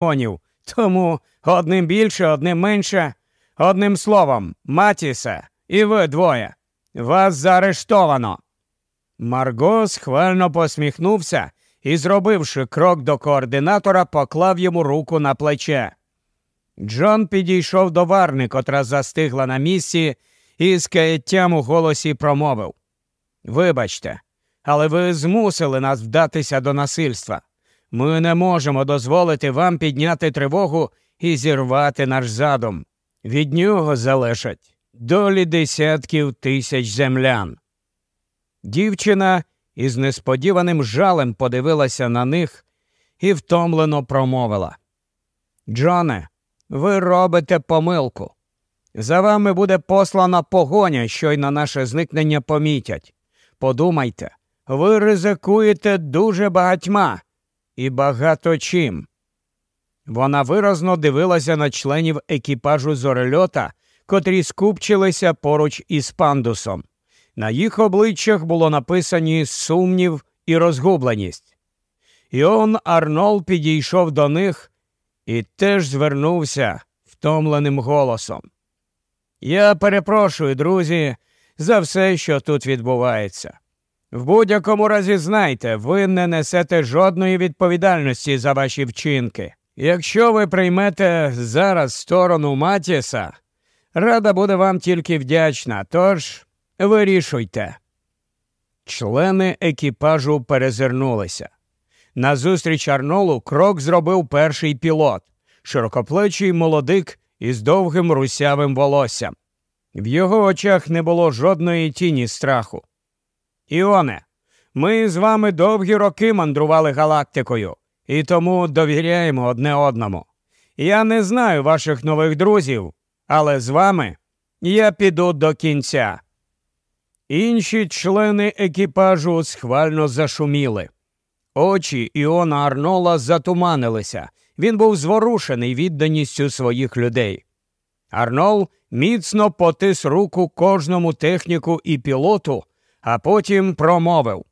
гонів. Тому одним більше, одним менше. Одним словом, Матісе, і ви двоє. Вас заарештовано. Марго схвально посміхнувся і, зробивши крок до координатора, поклав йому руку на плече. Джон підійшов до варни, котра застигла на місці, і з каяттям у голосі промовив Вибачте, але ви змусили нас вдатися до насильства. Ми не можемо дозволити вам підняти тривогу і зірвати наш задум. Від нього залежать долі десятків тисяч землян. Дівчина із несподіваним жалем подивилася на них і втомлено промовила Джоне, ви робите помилку. За вами буде послана погоня, щойно наше зникнення помітять. Подумайте, ви ризикуєте дуже багатьма і багато чим. Вона виразно дивилася на членів екіпажу зорельота, котрі скупчилися поруч із пандусом. На їх обличчях було написані сумнів і розгубленість. Іон Арнол підійшов до них і теж звернувся втомленим голосом. Я перепрошую, друзі, за все, що тут відбувається. В будь-якому разі знайте, ви не несете жодної відповідальності за ваші вчинки. Якщо ви приймете зараз сторону Матіса, рада буде вам тільки вдячна, тож вирішуйте. Члени екіпажу перезирнулися. Назустріч Арнолу крок зробив перший пілот, широкоплечий молодик із довгим русявим волоссям. В його очах не було жодної тіні страху. Іоне, ми з вами довгі роки мандрували галактикою і тому довіряємо одне одному. Я не знаю ваших нових друзів, але з вами я піду до кінця. Інші члени екіпажу схвально зашуміли. Очі Іона Арнола затуманилися. Він був зворушений відданістю своїх людей. Арнол міцно потис руку кожному техніку і пілоту, а потім промовив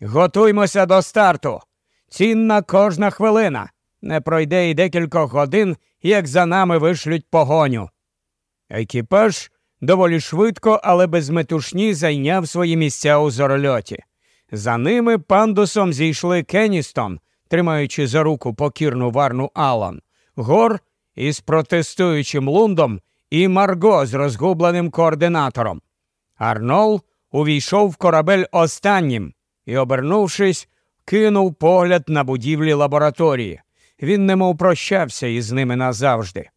Готуймося до старту. Цінна кожна хвилина. Не пройде й декілька годин, як за нами вишлють погоню. Екіпаж доволі швидко, але без метушні зайняв свої місця у зорольоті. За ними пандусом зійшли Кенністон, тримаючи за руку покірну варну Алан, Гор із протестуючим лундом і Марго з розгубленим координатором. Арнол увійшов в корабель останнім і, обернувшись, кинув погляд на будівлі лабораторії. Він немов прощався із ними назавжди.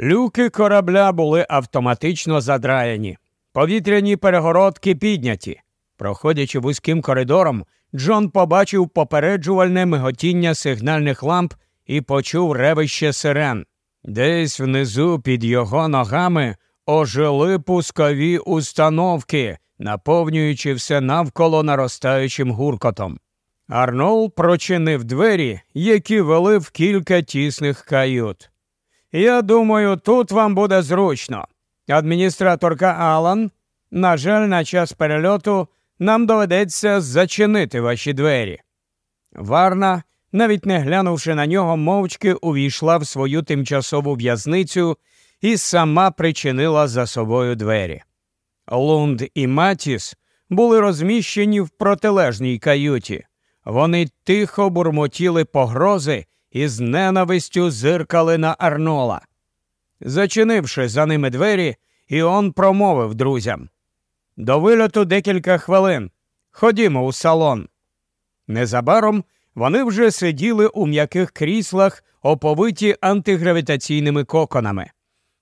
Люки корабля були автоматично задраяні, повітряні перегородки підняті. Проходячи вузьким коридором, Джон побачив попереджувальне миготіння сигнальних ламп і почув ревище сирен. Десь внизу під його ногами ожили пускові установки, наповнюючи все навколо наростаючим гуркотом. Арнол прочинив двері, які вели в кілька тісних кают. Я думаю, тут вам буде зручно. Адміністраторка Алан, на жаль, на час перельоту нам доведеться зачинити ваші двері. Варна, навіть не глянувши на нього, мовчки увійшла в свою тимчасову в'язницю і сама причинила за собою двері. Лунд і Матіс були розміщені в протилежній каюті. Вони тихо бурмотіли погрози і з ненавистю зиркали на Арнола. Зачинивши за ними двері, Іон промовив друзям до вильоту декілька хвилин. Ходімо у салон. Незабаром вони вже сиділи у м'яких кріслах, оповиті антигравітаційними коконами.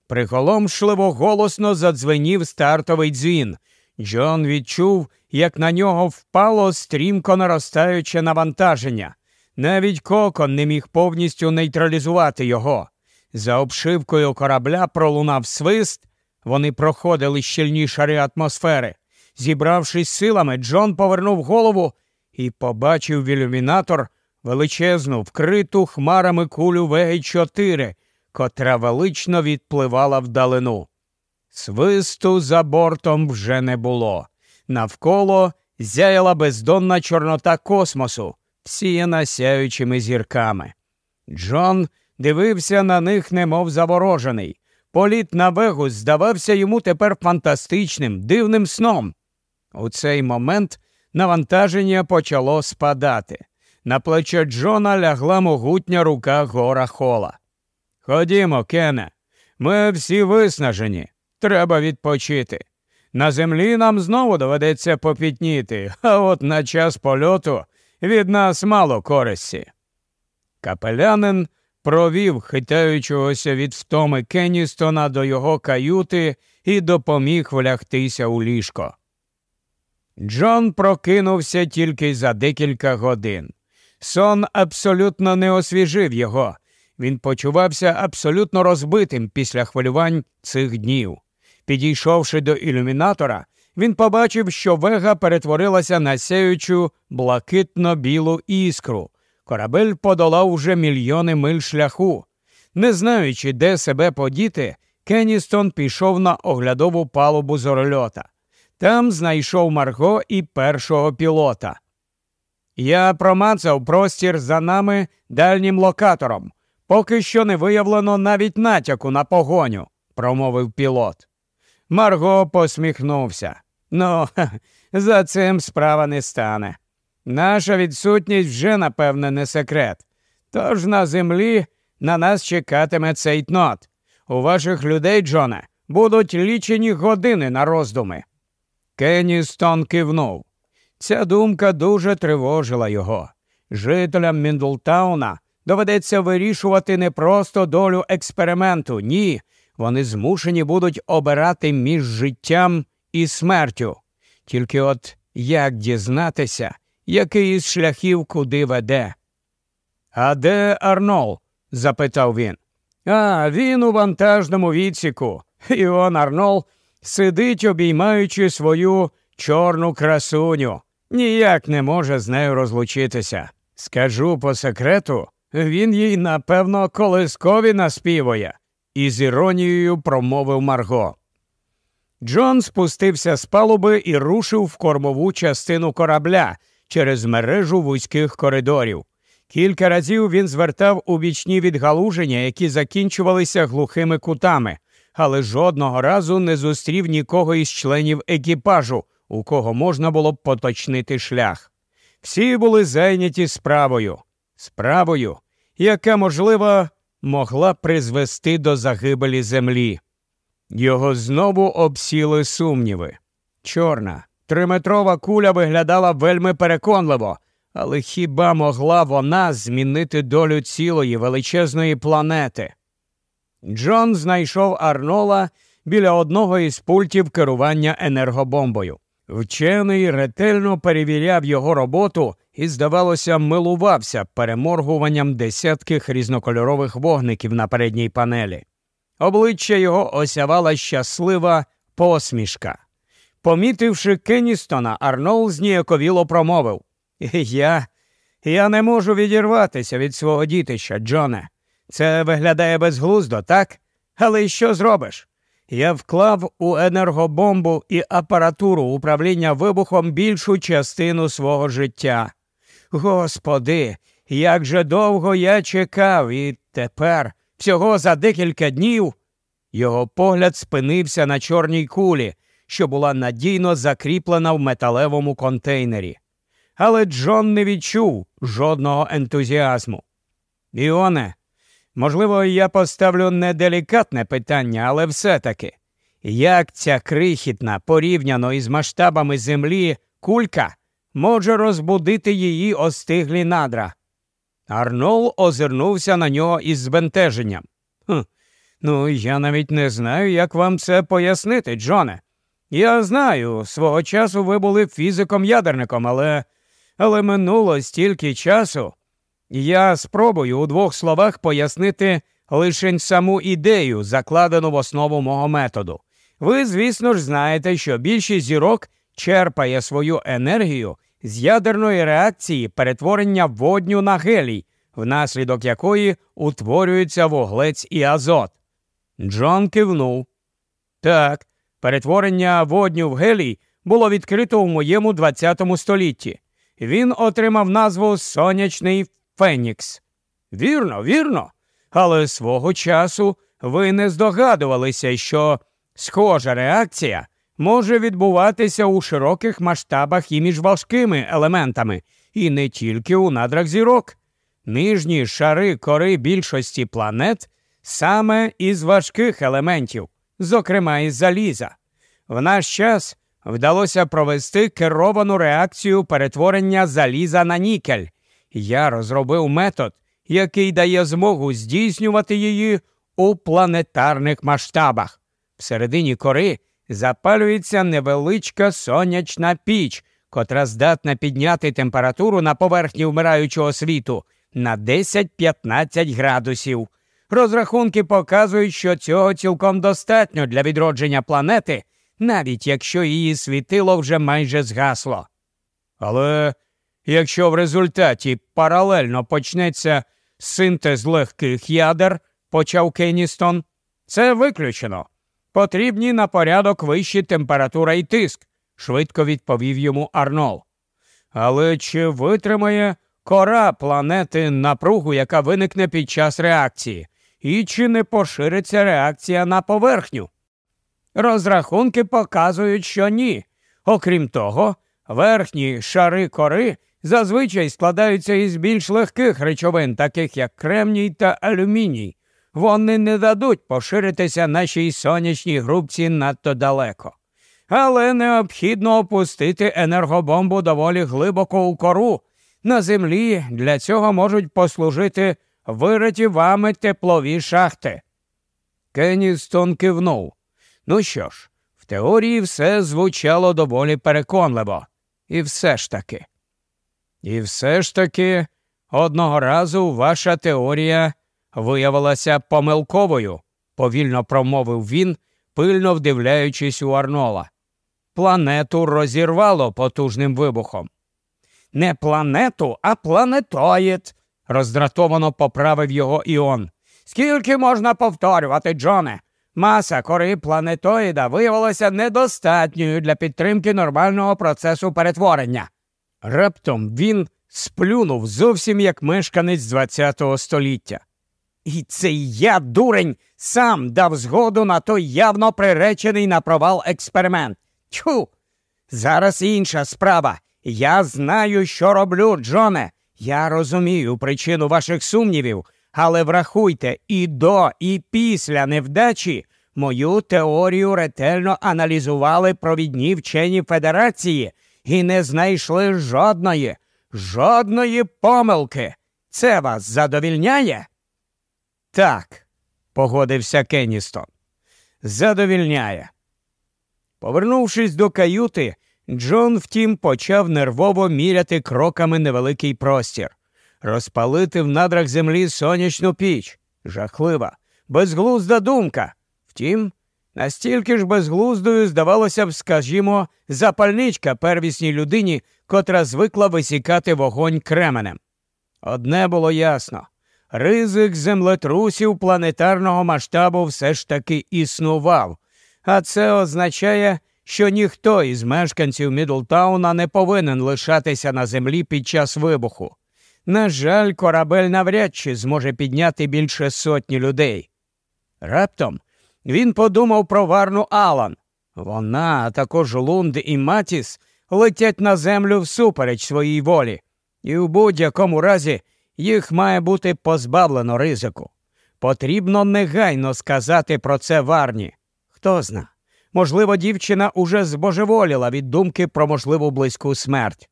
Приголомшливо голосно задзвенів стартовий дзвін. Джон відчув, як на нього впало стрімко наростаюче навантаження. Навіть кокон не міг повністю нейтралізувати його. За обшивкою корабля пролунав свист, вони проходили щільні шари атмосфери. Зібравшись силами, Джон повернув голову і побачив в ілюмінатор величезну, вкриту хмарами кулю веги 4 котра велично відпливала вдалину. Свисту за бортом вже не було. Навколо зяяла бездонна чорнота космосу, всіяна сяючими зірками. Джон дивився на них, немов заворожений. Політ на Вегус здавався йому тепер фантастичним, дивним сном. У цей момент навантаження почало спадати. На плече Джона лягла могутня рука гора хола. Ходімо, Кене, ми всі виснажені. Треба відпочити. На землі нам знову доведеться попітніти, а от на час польоту від нас мало користі. Капелянин провів хитаючогося від втоми Кенністона до його каюти і допоміг влягтися у ліжко. Джон прокинувся тільки за декілька годин. Сон абсолютно не освіжив його. Він почувався абсолютно розбитим після хвилювань цих днів. Підійшовши до ілюмінатора, він побачив, що вега перетворилася на сяючу блакитно-білу іскру. Корабель подолав уже мільйони миль шляху. Не знаючи, де себе подіти, Кенністон пішов на оглядову палубу зорольота. Там знайшов Марго і першого пілота. Я промацав простір за нами дальнім локатором. Поки що не виявлено навіть натяку на погоню, промовив пілот. Марго посміхнувся. Ну, за цим справа не стане. Наша відсутність вже, напевне, не секрет. Тож на землі на нас чекатиме цей нот. У ваших людей, Джоне, будуть лічені години на роздуми. Кенністон кивнув. Ця думка дуже тривожила його. Жителям Міндлтауна доведеться вирішувати не просто долю експерименту, ні. Вони змушені будуть обирати між життям і смертю. Тільки от як дізнатися, який із шляхів куди веде. А де Арнол? запитав він. А він у вантажному відсіку. Іон Арнол сидить, обіймаючи свою чорну красуню. Ніяк не може з нею розлучитися. Скажу по секрету, він їй, напевно, колискові наспівує, із іронією промовив Марго. Джон спустився з палуби і рушив в кормову частину корабля через мережу вузьких коридорів. Кілька разів він звертав у бічні відгалуження, які закінчувалися глухими кутами, але жодного разу не зустрів нікого із членів екіпажу, у кого можна було б поточнити шлях. Всі були зайняті справою, справою, яка, можливо, могла призвести до загибелі землі. Його знову обсіли сумніви. Чорна, триметрова куля виглядала вельми переконливо, але хіба могла вона змінити долю цілої величезної планети? Джон знайшов Арнола біля одного із пультів керування енергобомбою. Вчений ретельно перевіряв його роботу і, здавалося, милувався переморгуванням десятків різнокольорових вогників на передній панелі. Обличчя його осявала щаслива посмішка. Помітивши Кенністона, Арнол зніяковіло промовив Я я не можу відірватися від свого дітища, Джоне. Це виглядає безглуздо, так? Але що зробиш? Я вклав у енергобомбу і апаратуру управління вибухом більшу частину свого життя. Господи, як же довго я чекав, і тепер, всього за декілька днів, його погляд спинився на чорній кулі, що була надійно закріплена в металевому контейнері. Але Джон не відчув жодного ентузіазму. Іоне, Можливо, я поставлю неделікатне питання, але все-таки, як ця крихітна, порівняно із масштабами землі, кулька може розбудити її остиглі надра? Арнол озирнувся на нього із збентеженням. «Хм, Ну, я навіть не знаю, як вам це пояснити, Джоне. Я знаю, свого часу ви були фізиком-ядерником, але але минуло стільки часу. Я спробую у двох словах пояснити лише саму ідею, закладену в основу мого методу. Ви, звісно ж, знаєте, що більшість зірок черпає свою енергію з ядерної реакції перетворення водню на гелій, внаслідок якої утворюється вуглець і азот. Джон кивнув. Так, перетворення водню в гелій було відкрито у моєму 20 столітті. Він отримав назву Сонячний Фенікс. Вірно, вірно. але свого часу ви не здогадувалися, що схожа реакція може відбуватися у широких масштабах і між важкими елементами, і не тільки у надрах зірок. Нижні шари кори більшості планет саме із важких елементів, зокрема із заліза. В наш час вдалося провести керовану реакцію перетворення заліза на нікель. Я розробив метод, який дає змогу здійснювати її у планетарних масштабах. Всередині кори запалюється невеличка сонячна піч, котра здатна підняти температуру на поверхні вмираючого світу на 10-15 градусів. Розрахунки показують, що цього цілком достатньо для відродження планети, навіть якщо її світило вже майже згасло. Але якщо в результаті паралельно почнеться синтез легких ядер, почав Кенністон, це виключено. Потрібні на порядок вищі температура і тиск, швидко відповів йому Арнол. Але чи витримає кора планети напругу, яка виникне під час реакції, і чи не пошириться реакція на поверхню? Розрахунки показують, що ні. Окрім того, верхні шари кори зазвичай складаються із більш легких речовин, таких як кремній та алюміній. Вони не дадуть поширитися нашій сонячній групці надто далеко. Але необхідно опустити енергобомбу доволі глибоко у кору. На землі для цього можуть послужити вириті вами теплові шахти. Кенністон кивнув. Ну що ж, в теорії все звучало доволі переконливо. І все ж таки. І все ж таки, одного разу ваша теорія виявилася помилковою, повільно промовив він, пильно вдивляючись у Арнола. Планету розірвало потужним вибухом. Не планету, а планетоїд, роздратовано поправив його Іон. Скільки можна повторювати, Джоне? Маса кори планетоїда виявилася недостатньою для підтримки нормального процесу перетворення. Раптом він сплюнув зовсім як мешканець ХХ століття. І цей я, дурень, сам дав згоду на той явно приречений на провал експеримент. Тьху! Зараз інша справа. Я знаю, що роблю, Джоне. Я розумію причину ваших сумнівів, але врахуйте, і до, і після невдачі мою теорію ретельно аналізували провідні вчені Федерації і не знайшли жодної, жодної помилки. Це вас задовільняє? Так, погодився Кенністон. Задовільняє. Повернувшись до каюти, Джон, втім, почав нервово міряти кроками невеликий простір, розпалити в надрах землі сонячну піч. Жахлива, безглузда думка. Втім, настільки ж безглуздою здавалося б, скажімо, запальничка первісній людині, котра звикла висікати вогонь кременем. Одне було ясно ризик землетрусів планетарного масштабу все ж таки існував, а це означає, що ніхто із мешканців Мідлтауна не повинен лишатися на землі під час вибуху. На жаль, корабель навряд чи зможе підняти більше сотні людей. Раптом він подумав про Варну Алан. Вона, а також Лунд і Матіс летять на землю всупереч своїй волі, і в будь-якому разі їх має бути позбавлено ризику. Потрібно негайно сказати про це Варні. Хто зна, можливо, дівчина уже збожеволіла від думки про можливу близьку смерть.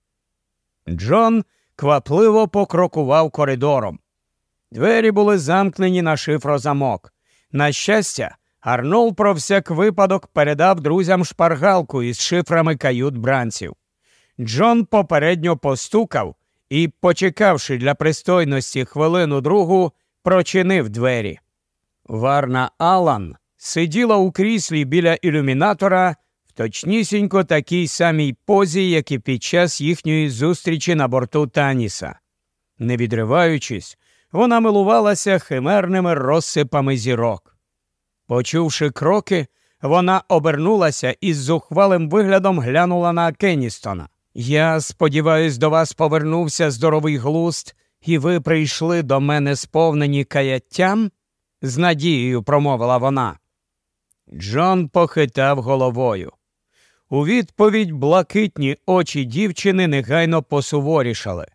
Джон квапливо покрокував коридором. Двері були замкнені на шифрозамок. На щастя, Арнол про всяк випадок передав друзям шпаргалку із шифрами кают бранців. Джон попередньо постукав і, почекавши для пристойності хвилину другу, прочинив двері. Варна Алан сиділа у кріслі біля ілюмінатора в точнісінько такій самій позі, як і під час їхньої зустрічі на борту Таніса. Не відриваючись, вона милувалася химерними розсипами зірок. Почувши кроки, вона обернулася і з зухвалим виглядом глянула на Кенністона. Я сподіваюсь, до вас повернувся здоровий глуст І ви прийшли до мене сповнені каяттям? з надією промовила вона. Джон похитав головою. У відповідь блакитні очі дівчини негайно посуворішали.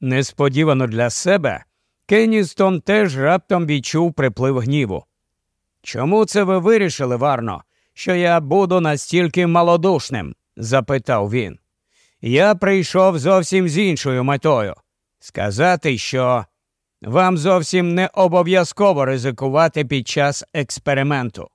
Несподівано для себе Кенністон теж раптом відчув приплив гніву. Чому це ви вирішили, Варно, що я буду настільки малодушним? запитав він. Я прийшов зовсім з іншою метою сказати, що вам зовсім не обов'язково ризикувати під час експерименту.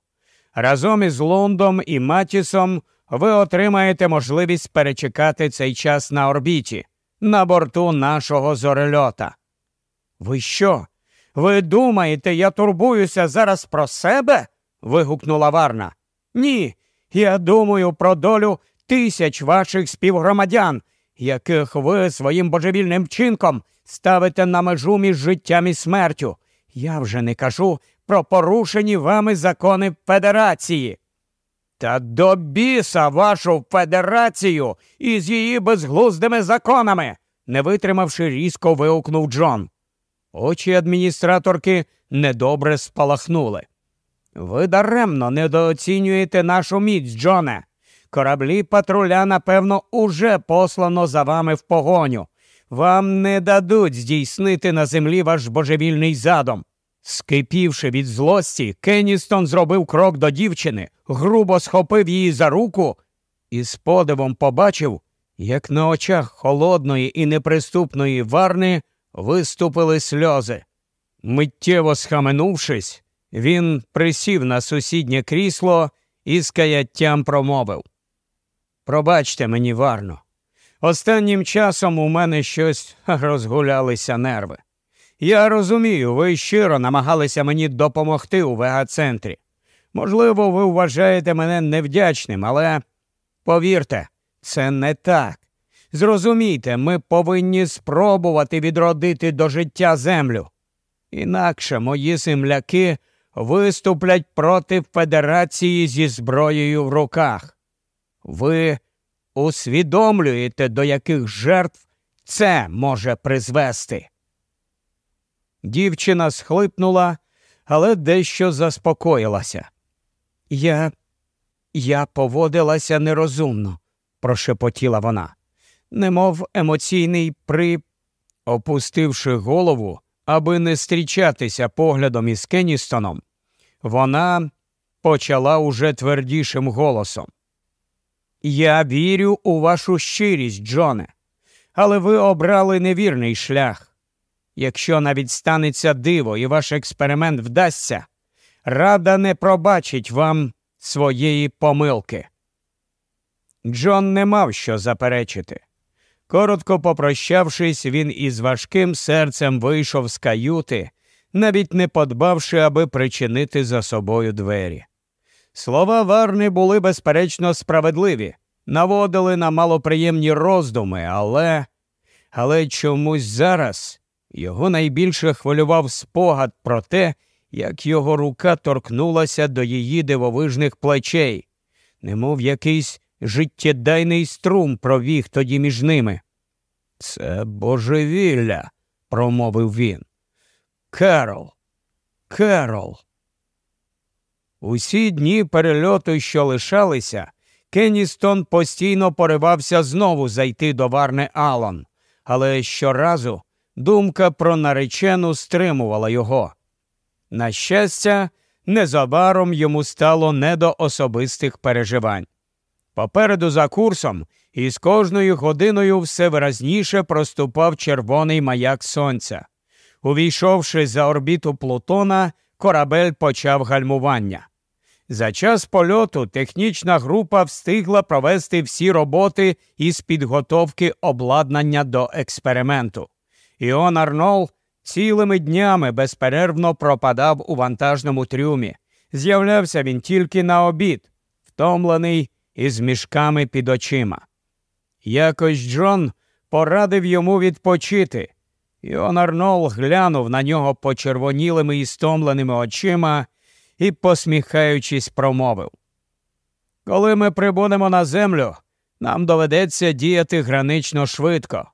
Разом із Лундом і Матісом ви отримаєте можливість перечекати цей час на орбіті, на борту нашого зорельота. Ви що? Ви думаєте, я турбуюся зараз про себе? вигукнула Варна. Ні, я думаю про долю тисяч ваших співгромадян, яких ви своїм божевільним вчинком ставите на межу між життям і смертю. Я вже не кажу про порушені вами закони Федерації. Та до біса вашу федерацію із її безглуздими законами, не витримавши, різко вигукнув Джон. Очі адміністраторки недобре спалахнули. Ви даремно недооцінюєте нашу міць, Джоне. Кораблі патруля, напевно, уже послано за вами в погоню. Вам не дадуть здійснити на землі ваш божевільний задум. Скипівши від злості, Кенністон зробив крок до дівчини, грубо схопив її за руку і з подивом побачив, як на очах холодної і неприступної варни виступили сльози. Миттєво схаменувшись, він присів на сусіднє крісло і з каяттям промовив Пробачте мені, Варно. Останнім часом у мене щось розгулялися нерви. Я розумію, ви щиро намагалися мені допомогти у вега-центрі. Можливо, ви вважаєте мене невдячним, але повірте, це не так. Зрозумійте, ми повинні спробувати відродити до життя землю. Інакше мої земляки виступлять проти Федерації зі зброєю в руках. Ви усвідомлюєте, до яких жертв це може призвести. Дівчина схлипнула, але дещо заспокоїлася. Я я поводилася нерозумно, прошепотіла вона, немов емоційний при. Опустивши голову, аби не зустрічатися поглядом із Кенністоном, вона почала уже твердішим голосом. Я вірю у вашу щирість, Джоне, але ви обрали невірний шлях. Якщо навіть станеться диво і ваш експеримент вдасться, рада не пробачить вам своєї помилки. Джон не мав що заперечити. Коротко попрощавшись, він із важким серцем вийшов з каюти, навіть не подбавши, аби причинити за собою двері. Слова Варни були, безперечно, справедливі, наводили на малоприємні роздуми, але але чомусь зараз його найбільше хвилював спогад про те, як його рука торкнулася до її дивовижних плечей, немов якийсь життєдайний струм провіг тоді між ними. Це божевілля, промовив він. Керол, Керол. Усі дні перельоту, що лишалися, Кенністон постійно поривався знову зайти до Варни Алон, але щоразу думка про наречену стримувала його. На щастя, незабаром йому стало не до особистих переживань. Попереду за курсом і з кожною годиною все виразніше проступав червоний маяк сонця. Увійшовши за орбіту Плутона, корабель почав гальмування. За час польоту технічна група встигла провести всі роботи із підготовки обладнання до експерименту. Іон Арнол цілими днями безперервно пропадав у вантажному трюмі. З'являвся він тільки на обід, втомлений із мішками під очима. Якось Джон порадив йому відпочити. Іон Арнол глянув на нього почервонілими і стомленими очима і, посміхаючись, промовив Коли ми прибудемо на землю, нам доведеться діяти гранично швидко.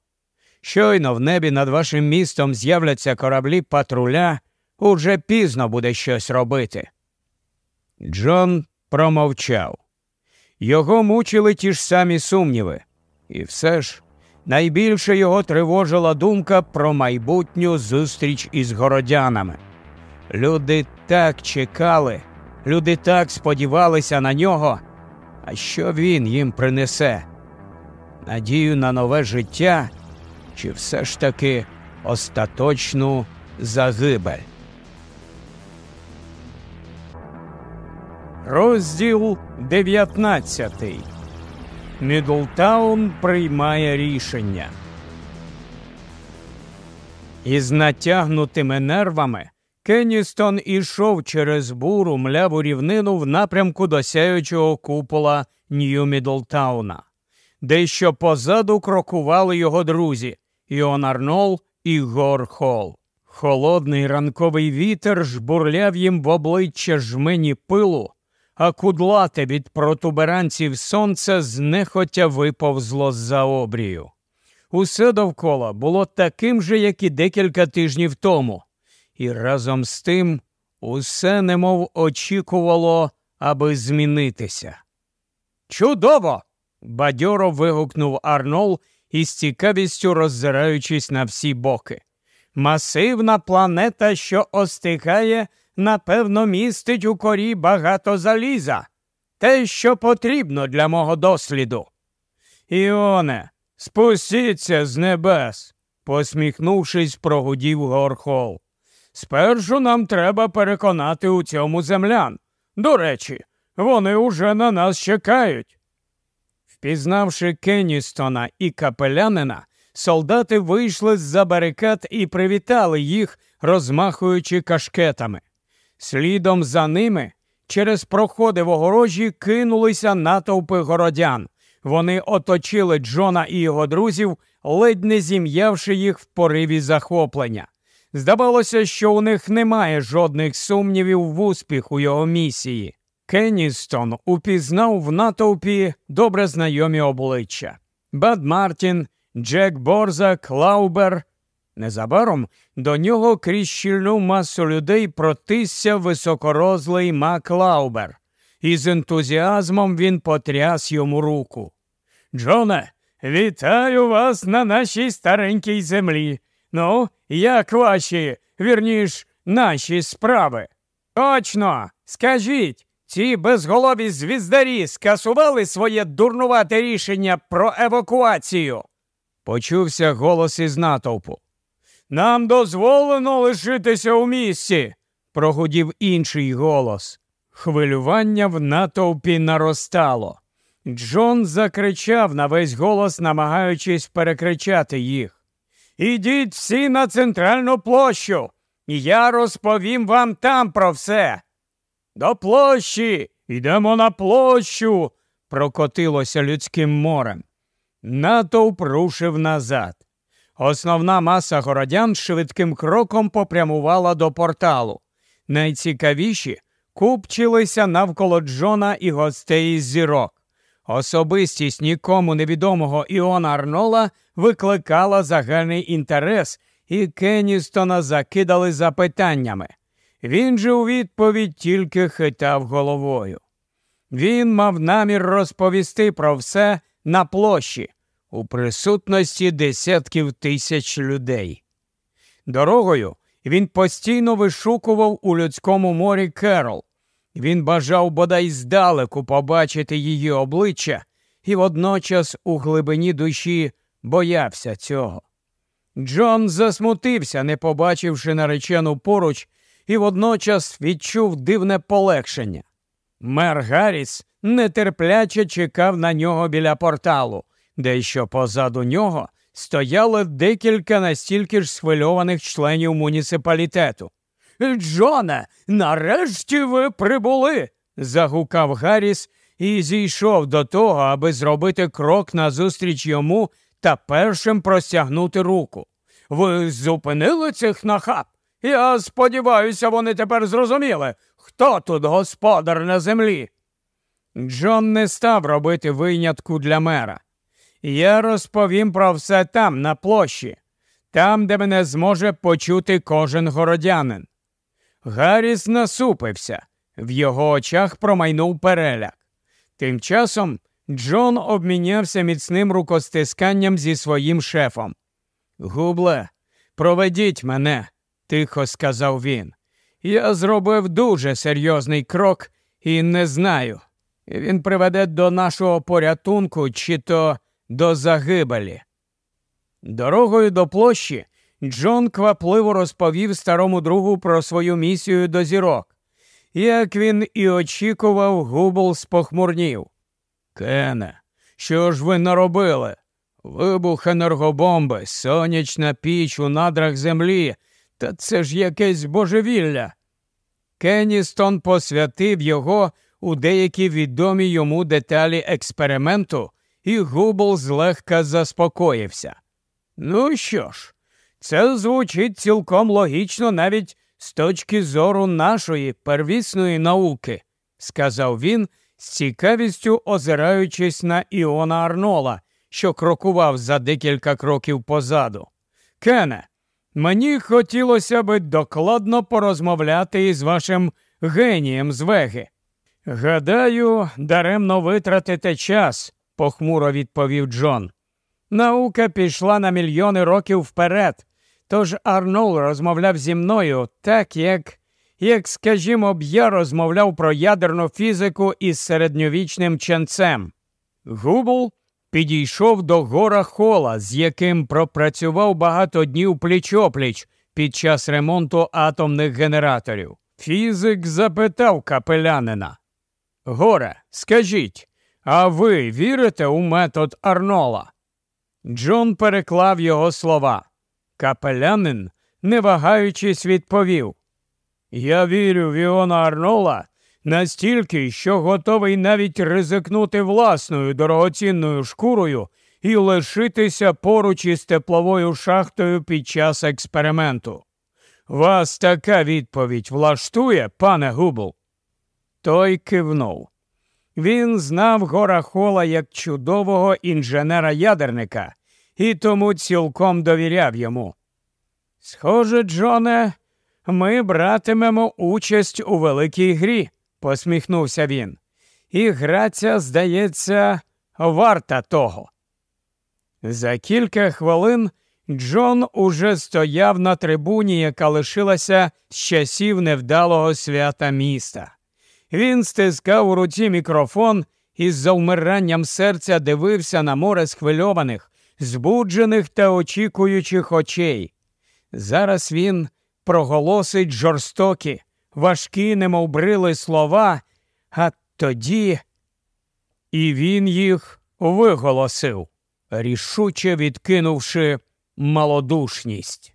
Щойно в небі над вашим містом з'являться кораблі патруля, уже пізно буде щось робити. Джон промовчав. Його мучили ті ж самі сумніви, і все ж найбільше його тривожила думка про майбутню зустріч із городянами. Люди так чекали, люди так сподівалися на нього, а що він їм принесе? Надію на нове життя чи все ж таки остаточну загибель. Розділ 19. Мідлтаун приймає рішення. Із натягнутими нервами Кенністон ішов через буру мляву рівнину в напрямку до сяючого купола Нью Мідлтауна. Дещо позаду крокували його друзі Іон Арнол і Гор Холл. Холодний ранковий вітер жбурляв їм в обличчя жмені пилу, а кудлате від протуберанців сонця знехотя виповзло з-за обрію. Усе довкола було таким же, як і декілька тижнів тому, і разом з тим усе немов очікувало, аби змінитися. Чудово! бадьоро вигукнув Арнол із цікавістю роззираючись на всі боки. Масивна планета, що остигає, напевно, містить у корі багато заліза, те, що потрібно для мого досліду. Іоне, спустіться з небес, посміхнувшись, прогудів Горхол. Спершу нам треба переконати у цьому землян. До речі, вони уже на нас чекають. Впізнавши Кенністона і капелянина, солдати вийшли з за барикад і привітали їх, розмахуючи кашкетами. Слідом за ними через проходи в огорожі кинулися натовпи городян. Вони оточили Джона і його друзів, ледь не зім'явши їх в пориві захоплення. Здавалося, що у них немає жодних сумнівів в успіху його місії. Кенністон упізнав в натовпі добре знайомі обличчя Бад Мартін, Джек Борза, Клаубер. Незабаром до нього крізь щільну масу людей протисся високорозлий Мак Лаубер, і з ентузіазмом він потряс йому руку. Джоне, вітаю вас на нашій старенькій землі. Ну, як ваші, вірніш, наші справи? Точно, скажіть, ці безголові звіздарі скасували своє дурнувате рішення про евакуацію. Почувся голос із натовпу. Нам дозволено лишитися у місці, прогудів інший голос. Хвилювання в натовпі наростало. Джон закричав на весь голос, намагаючись перекричати їх. Ідіть всі на центральну площу, я розповім вам там про все. До площі, йдемо на площу, прокотилося людським морем. Натовп рушив назад. Основна маса городян швидким кроком попрямувала до порталу. Найцікавіші купчилися навколо Джона і гостей із зірок. Особистість нікому невідомого Іона Арнола викликала загальний інтерес, і Кенністона закидали запитаннями. Він же у відповідь тільки хитав головою. Він мав намір розповісти про все на площі у присутності десятків тисяч людей. Дорогою він постійно вишукував у людському морі Керол. Він бажав бодай здалеку побачити її обличчя і водночас у глибині душі боявся цього. Джон засмутився, не побачивши наречену поруч, і водночас відчув дивне полегшення. Мер Гарріс нетерпляче чекав на нього біля порталу, де що позаду нього стояло декілька настільки ж схвильованих членів муніципалітету. Джоне, нарешті ви прибули. загукав Гарріс і зійшов до того, аби зробити крок назустріч йому та першим простягнути руку. Ви зупинили цих нахаб? Я сподіваюся, вони тепер зрозуміли, хто тут господар на землі. Джон не став робити винятку для мера. Я розповім про все там, на площі, там, де мене зможе почути кожен городянин. Гарріс насупився, в його очах промайнув переляк. Тим часом Джон обмінявся міцним рукостисканням зі своїм шефом. Губле, проведіть мене, тихо сказав він. Я зробив дуже серйозний крок і не знаю. Він приведе до нашого порятунку чи то до загибелі. Дорогою до площі Джон квапливо розповів старому другу про свою місію до зірок. Як він і очікував, Губл спохмурнів. Кене, що ж ви наробили? Вибух енергобомби, сонячна піч у надрах землі, та це ж якесь божевілля. Кенністон посвятив його у деякі відомі йому деталі експерименту, і Губл злегка заспокоївся. Ну що ж, це звучить цілком логічно навіть з точки зору нашої первісної науки, сказав він, з цікавістю озираючись на Іона Арнола, що крокував за декілька кроків позаду. Кене, мені хотілося би докладно порозмовляти із вашим генієм з веги. Гадаю, даремно витратите час, похмуро відповів Джон. Наука пішла на мільйони років вперед, тож Арнол розмовляв зі мною так, як, як, скажімо б, я розмовляв про ядерну фізику із середньовічним ченцем. Губл підійшов до гора хола, з яким пропрацював багато днів пліч-опліч під час ремонту атомних генераторів. Фізик запитав капелянина. Горе, скажіть, а ви вірите у метод Арнола? Джон переклав його слова. Капелянин, не вагаючись, відповів Я вірю в Іона Арнола настільки, що готовий навіть ризикнути власною дорогоцінною шкурою і лишитися поруч із тепловою шахтою під час експерименту. Вас така відповідь влаштує, пане Губл? Той кивнув. Він знав гора Хола як чудового інженера-ядерника і тому цілком довіряв йому. Схоже, Джоне, ми братимемо участь у великій грі, посміхнувся він. І гра ця, здається, варта того. За кілька хвилин Джон уже стояв на трибуні, яка лишилася з часів невдалого свята міста. Він стискав у руці мікрофон і з завмиранням серця дивився на море схвильованих, збуджених та очікуючих очей. Зараз він проголосить жорстокі, важкі, немов брили слова, а тоді і він їх виголосив, рішуче відкинувши малодушність.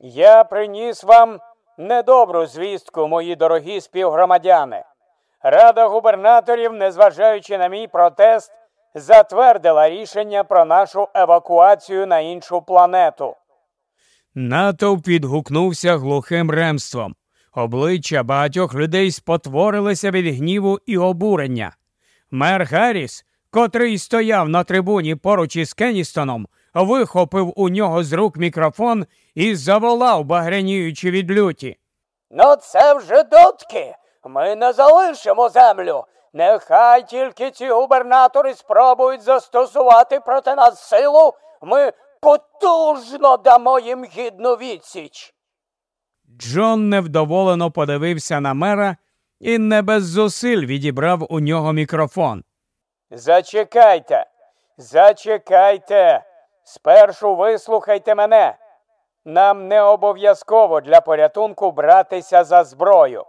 Я приніс вам недобру звістку, мої дорогі співгромадяни. Рада губернаторів, незважаючи на мій протест, затвердила рішення про нашу евакуацію на іншу планету. Натовп підгукнувся глухим ремством. Обличчя багатьох людей спотворилися від гніву і обурення. Мер Гарріс, котрий стояв на трибуні поруч із Кенністоном, вихопив у нього з рук мікрофон і заволав, багреніючи від люті. Ну, це вже дотки. Ми не залишимо землю. Нехай тільки ці губернатори спробують застосувати проти нас силу, ми потужно дамо їм гідну відсіч. Джон невдоволено подивився на мера і не без зусиль відібрав у нього мікрофон. Зачекайте, зачекайте. Спершу вислухайте мене. Нам не обов'язково для порятунку братися за зброю.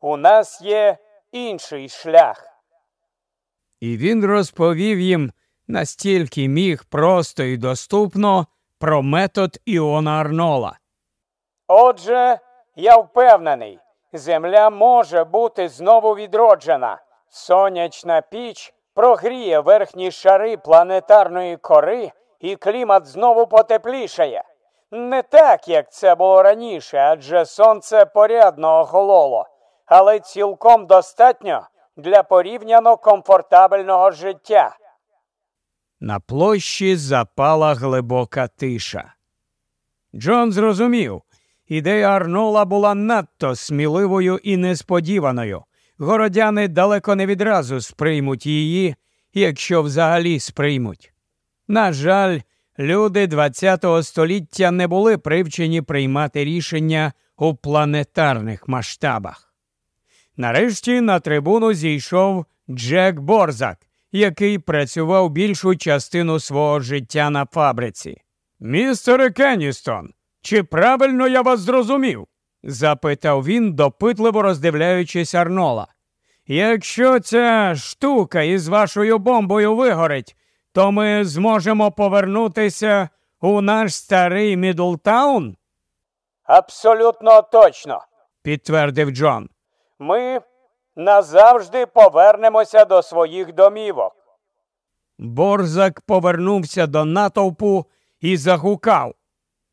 У нас є інший шлях. І він розповів їм настільки міг просто і доступно про метод Іона Арнола. Отже, я впевнений, земля може бути знову відроджена. Сонячна піч прогріє верхні шари планетарної кори, і клімат знову потеплішає. Не так, як це було раніше, адже сонце порядно охололо, але цілком достатньо для порівняно комфортабельного життя. На площі запала глибока тиша. Джон зрозумів, ідея Арнола була надто сміливою і несподіваною. Городяни далеко не відразу сприймуть її, якщо взагалі сприймуть. На жаль, люди ХХ століття не були привчені приймати рішення у планетарних масштабах. Нарешті на трибуну зійшов Джек Борзак, який працював більшу частину свого життя на фабриці. Містере Кенністон, чи правильно я вас зрозумів? запитав він, допитливо роздивляючись Арнола. Якщо ця штука із вашою бомбою вигорить, то ми зможемо повернутися у наш старий Мідлтаун? Абсолютно точно, підтвердив Джон. Ми назавжди повернемося до своїх домівок. Борзак повернувся до натовпу і загукав.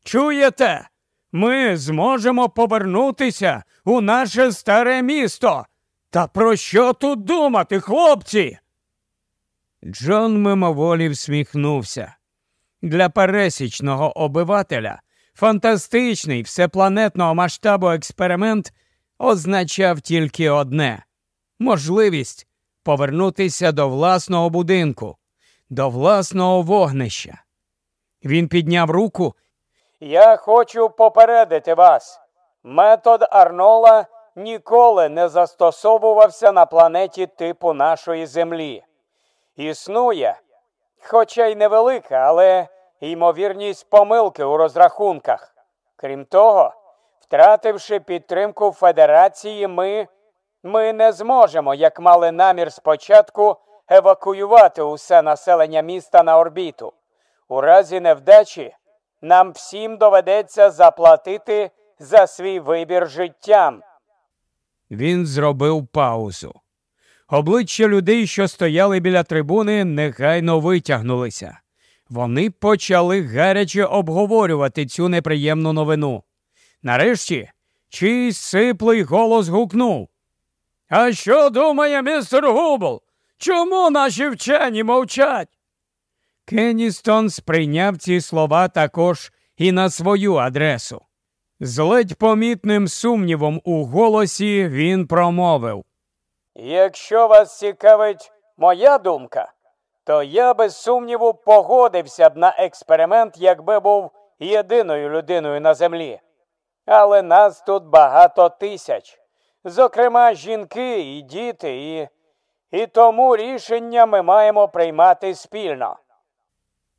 Чуєте? Ми зможемо повернутися у наше старе місто. Та про що тут думати, хлопці? Джон мимоволі всміхнувся. Для пересічного обивателя фантастичний всепланетного масштабу експеримент означав тільки одне можливість повернутися до власного будинку, до власного вогнища. Він підняв руку. Я хочу попередити вас. Метод Арнола ніколи не застосовувався на планеті типу нашої Землі. Існує, хоча й невелика, але ймовірність помилки у розрахунках. Крім того, втративши підтримку Федерації, ми, ми не зможемо, як мали намір спочатку, евакуювати усе населення міста на орбіту. У разі невдачі нам всім доведеться заплатити за свій вибір життям. Він зробив паузу. Обличчя людей, що стояли біля трибуни, негайно витягнулися. Вони почали гаряче обговорювати цю неприємну новину. Нарешті чийсь сиплий голос гукнув. А що думає містер Губл? Чому наші вчені мовчать? Кенністон сприйняв ці слова також і на свою адресу. З ледь помітним сумнівом у голосі він промовив Якщо вас цікавить моя думка, то я без сумніву погодився б на експеримент, якби був єдиною людиною на землі. Але нас тут багато тисяч, зокрема, жінки і діти, і, і тому рішення ми маємо приймати спільно.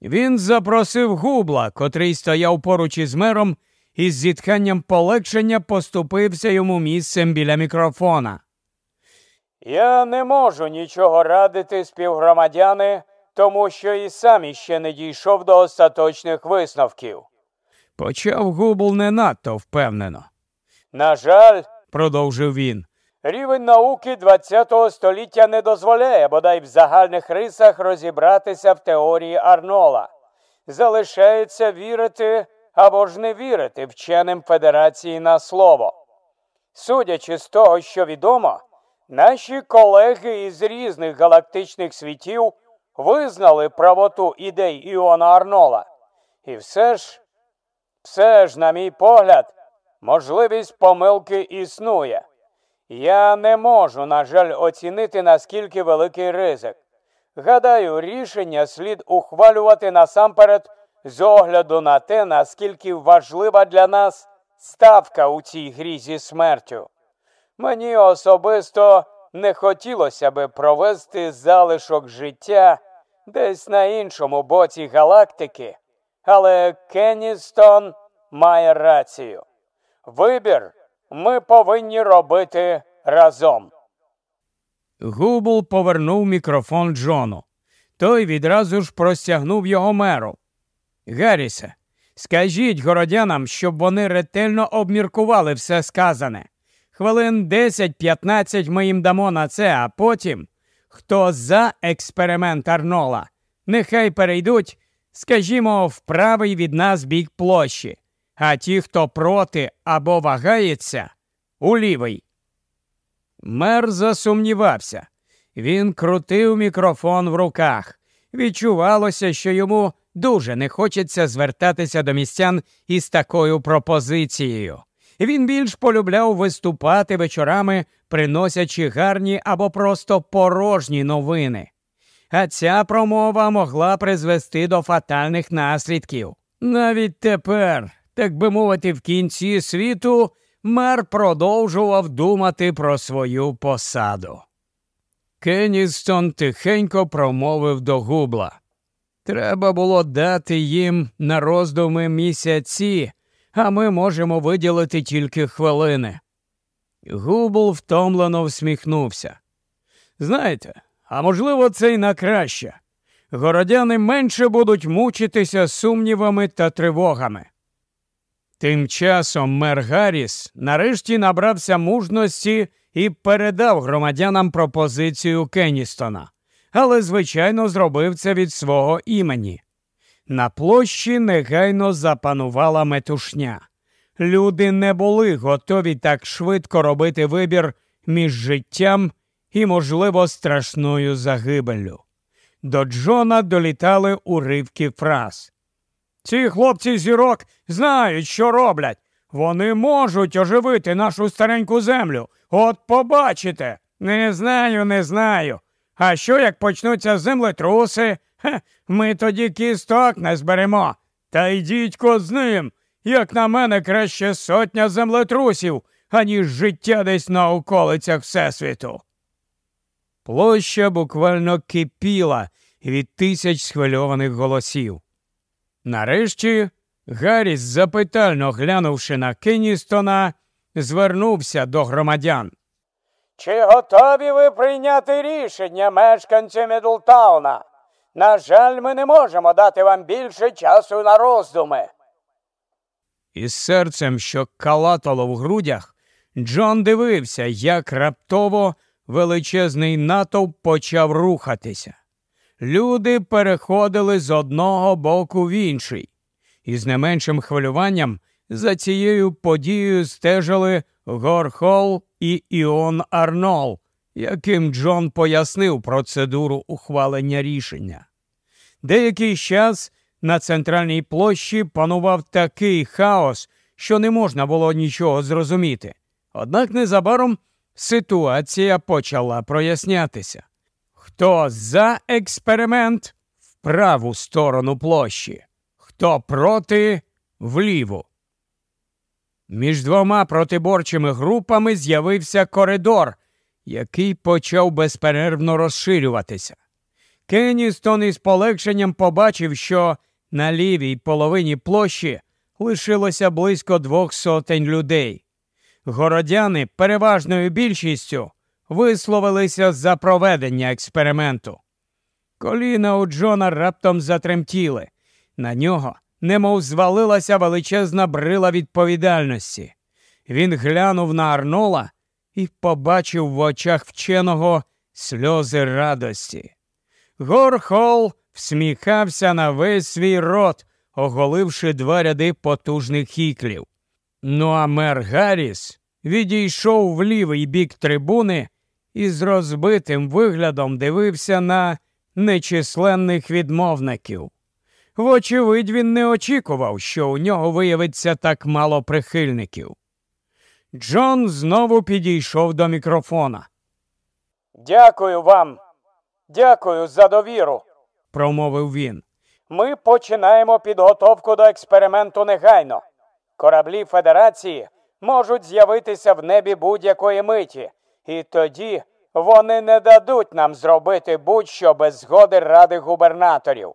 Він запросив губла, котрий стояв поруч із мером, і з зітханням полегшення поступився йому місцем біля мікрофона. Я не можу нічого радити співгромадяни, тому що і сам іще не дійшов до остаточних висновків. Почав Губл не надто впевнено. На жаль, продовжив він, рівень науки ХХ століття не дозволяє бодай в загальних рисах розібратися в теорії Арнола. Залишається вірити або ж не вірити вченим Федерації на слово. Судячи з того, що відомо, наші колеги із різних галактичних світів визнали правоту ідей Іона Арнола. І все ж, все ж, на мій погляд, можливість помилки існує. Я не можу, на жаль, оцінити, наскільки великий ризик. Гадаю, рішення слід ухвалювати насамперед з огляду на те, наскільки важлива для нас ставка у цій грі зі смертю. Мені особисто не хотілося би провести залишок життя десь на іншому боці галактики, але Кенністон має рацію. Вибір ми повинні робити разом. Губл повернув мікрофон Джону. Той відразу ж простягнув його меру. Гаррісе, скажіть городянам, щоб вони ретельно обміркували все сказане. Хвилин 10-15 ми їм дамо на це, а потім, хто за експеримент Арнола, нехай перейдуть, скажімо, в правий від нас бік площі, а ті, хто проти або вагається, у лівий. Мер засумнівався. Він крутив мікрофон в руках. Відчувалося, що йому дуже не хочеться звертатися до містян із такою пропозицією. Він більш полюбляв виступати вечорами, приносячи гарні або просто порожні новини. А ця промова могла призвести до фатальних наслідків. Навіть тепер, так би мовити, в кінці світу мер продовжував думати про свою посаду. Кенністон тихенько промовив до губла. Треба було дати їм на роздуми місяці, а ми можемо виділити тільки хвилини. Губл втомлено всміхнувся. Знаєте, а можливо, це й на краще. Городяни менше будуть мучитися сумнівами та тривогами. Тим часом мер Гарріс нарешті набрався мужності і передав громадянам пропозицію Кенністона, але, звичайно, зробив це від свого імені. На площі негайно запанувала метушня. Люди не були готові так швидко робити вибір між життям і, можливо, страшною загибеллю. До Джона долітали уривки фраз. Ці хлопці зірок знають, що роблять. Вони можуть оживити нашу стареньку землю. От побачите. Не знаю, не знаю. А що як почнуться землетруси? Хе, ми тоді кісток не зберемо. Та йдіть ко з ним. Як на мене, краще сотня землетрусів, аніж життя десь на околицях Всесвіту. Площа буквально кипіла від тисяч схвильованих голосів. Нарешті Гарріс, запитально глянувши на Кенністона, звернувся до громадян. Чи готові ви прийняти рішення, мешканці Мідлтауна? На жаль, ми не можемо дати вам більше часу на роздуми. Із серцем, що калатало в грудях, Джон дивився, як раптово величезний натовп почав рухатися. Люди переходили з одного боку в інший, і з не меншим хвилюванням за цією подією стежили Горхол і Іон Арнол, яким Джон пояснив процедуру ухвалення рішення. Деякий час на центральній площі панував такий хаос, що не можна було нічого зрозуміти. Однак незабаром ситуація почала прояснятися. Хто за експеримент в праву сторону площі, хто проти вліву. Між двома протиборчими групами з'явився коридор, який почав безперервно розширюватися. Кенністон із полегшенням побачив, що на лівій половині площі лишилося близько двох сотень людей. Городяни переважною більшістю висловилися за проведення експерименту. Коліна у Джона раптом затремтіли. На нього немов звалилася величезна брила відповідальності. Він глянув на Арнола і побачив в очах вченого сльози радості. Горхол всміхався на весь свій рот, оголивши два ряди потужних іклів. Ну а мер Гарріс відійшов в лівий бік трибуни і з розбитим виглядом дивився на нечисленних відмовників. Вочевидь, він не очікував, що у нього виявиться так мало прихильників. Джон знову підійшов до мікрофона. Дякую вам, дякую за довіру, промовив він. Ми починаємо підготовку до експерименту негайно. Кораблі Федерації можуть з'явитися в небі будь-якої миті, і тоді вони не дадуть нам зробити будь-що без згоди ради губернаторів.